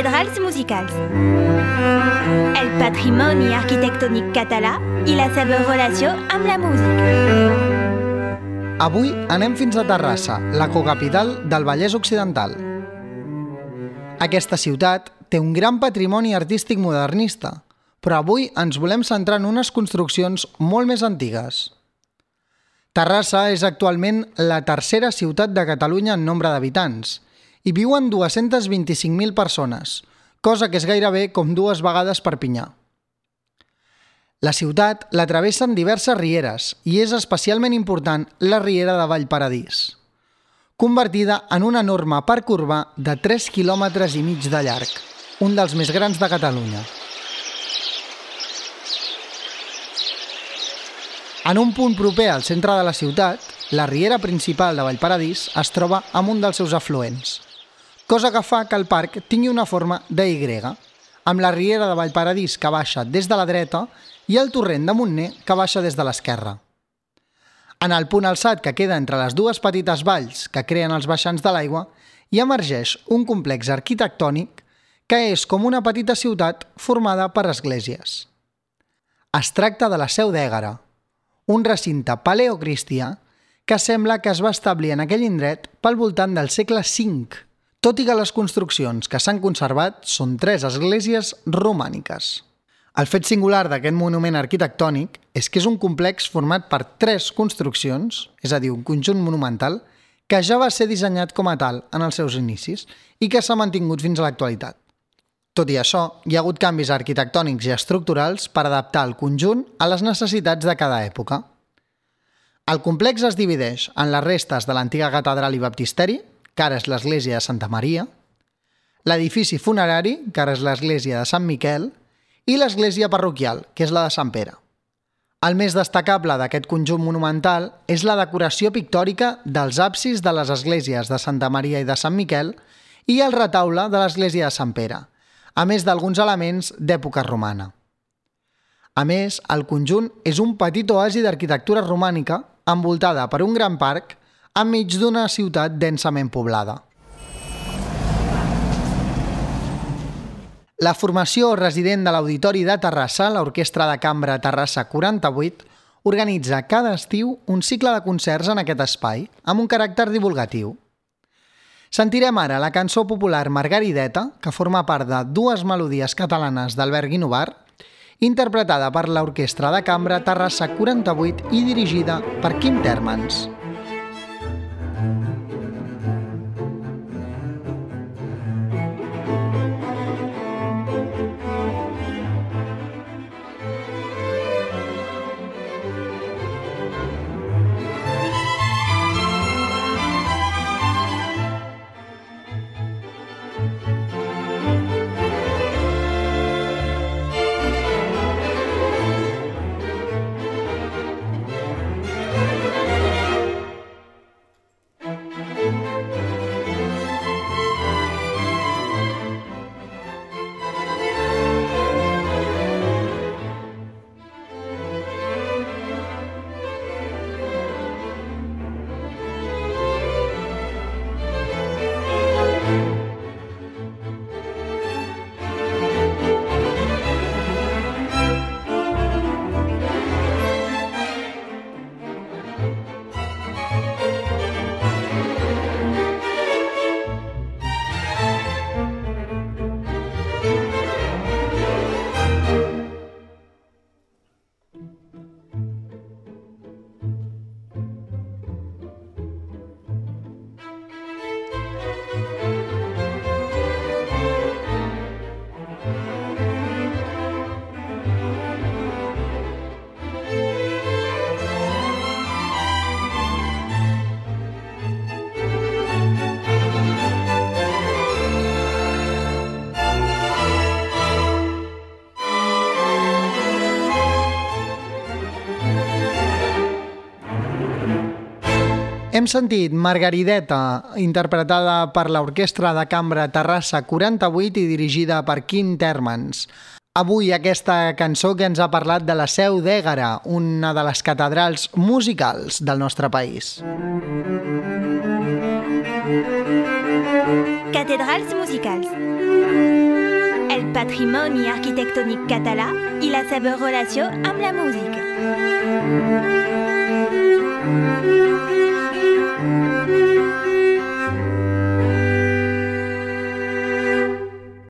Cathedrals musicals. El patrimoni arquitectònic català i la seva relació amb la música. Avui anem fins a Terrassa, la cocapital del Vallès Occidental. Aquesta ciutat té un gran patrimoni artístic modernista, però avui ens volem centrar en unes construccions molt més antigues. Terrassa és actualment la tercera ciutat de Catalunya en nombre d'habitants i viuen 225.000 persones, cosa que és gairebé com dues vegades Perpinyà. La ciutat la travessen diverses rieres i és especialment important la riera de Vallparadís, convertida en un enorme parc urbà de 3 quilòmetres i mig de llarg, un dels més grans de Catalunya. En un punt proper al centre de la ciutat, la riera principal de Vallparadís es troba amb un dels seus afluents, cosa que fa que el parc tingui una forma de Y, amb la riera de Vallparadís que baixa des de la dreta i el torrent de Montner que baixa des de l'esquerra. En el punt alçat que queda entre les dues petites valls que creen els baixants de l'aigua, hi emergeix un complex arquitectònic que és com una petita ciutat formada per esglésies. Es tracta de la Seu d'Ègara, un recinte paleocristià que sembla que es va establir en aquell indret pel voltant del segle V tot i que les construccions que s'han conservat són tres esglésies romàniques. El fet singular d'aquest monument arquitectònic és que és un complex format per tres construccions, és a dir, un conjunt monumental, que ja va ser dissenyat com a tal en els seus inicis i que s'ha mantingut fins a l'actualitat. Tot i això, hi ha hagut canvis arquitectònics i estructurals per adaptar el conjunt a les necessitats de cada època. El complex es divideix en les restes de l'antiga catedral i baptisteri, que ara és l'església de Santa Maria, l'edifici funerari, que ara és l'església de Sant Miquel, i l'església parroquial, que és la de Sant Pere. El més destacable d'aquest conjunt monumental és la decoració pictòrica dels absis de les esglésies de Santa Maria i de Sant Miquel i el retaule de l'església de Sant Pere, a més d'alguns elements d'època romana. A més, el conjunt és un petit oasi d'arquitectura romànica envoltada per un gran parc enmig d'una ciutat densament poblada. La formació resident de l'Auditori de Terrassa, l'Orquestra de Cambra Terrassa 48, organitza cada estiu un cicle de concerts en aquest espai, amb un caràcter divulgatiu. Sentirem ara la cançó popular Margarideta, que forma part de dues melodies catalanes d'Albert Guinovar, interpretada per l'Orquestra de Cambra Terrassa 48 i dirigida per Quim Termans. Hem sentit Margarideta, interpretada per l'Orquestra de Cambra Terrassa 48 i dirigida per Quim Termans. Avui aquesta cançó que ens ha parlat de la Seu d'Ègara, una de les catedrals musicals del nostre país. Cathedrals musicals. patrimoni arquitectònic català i la seva relació amb la música.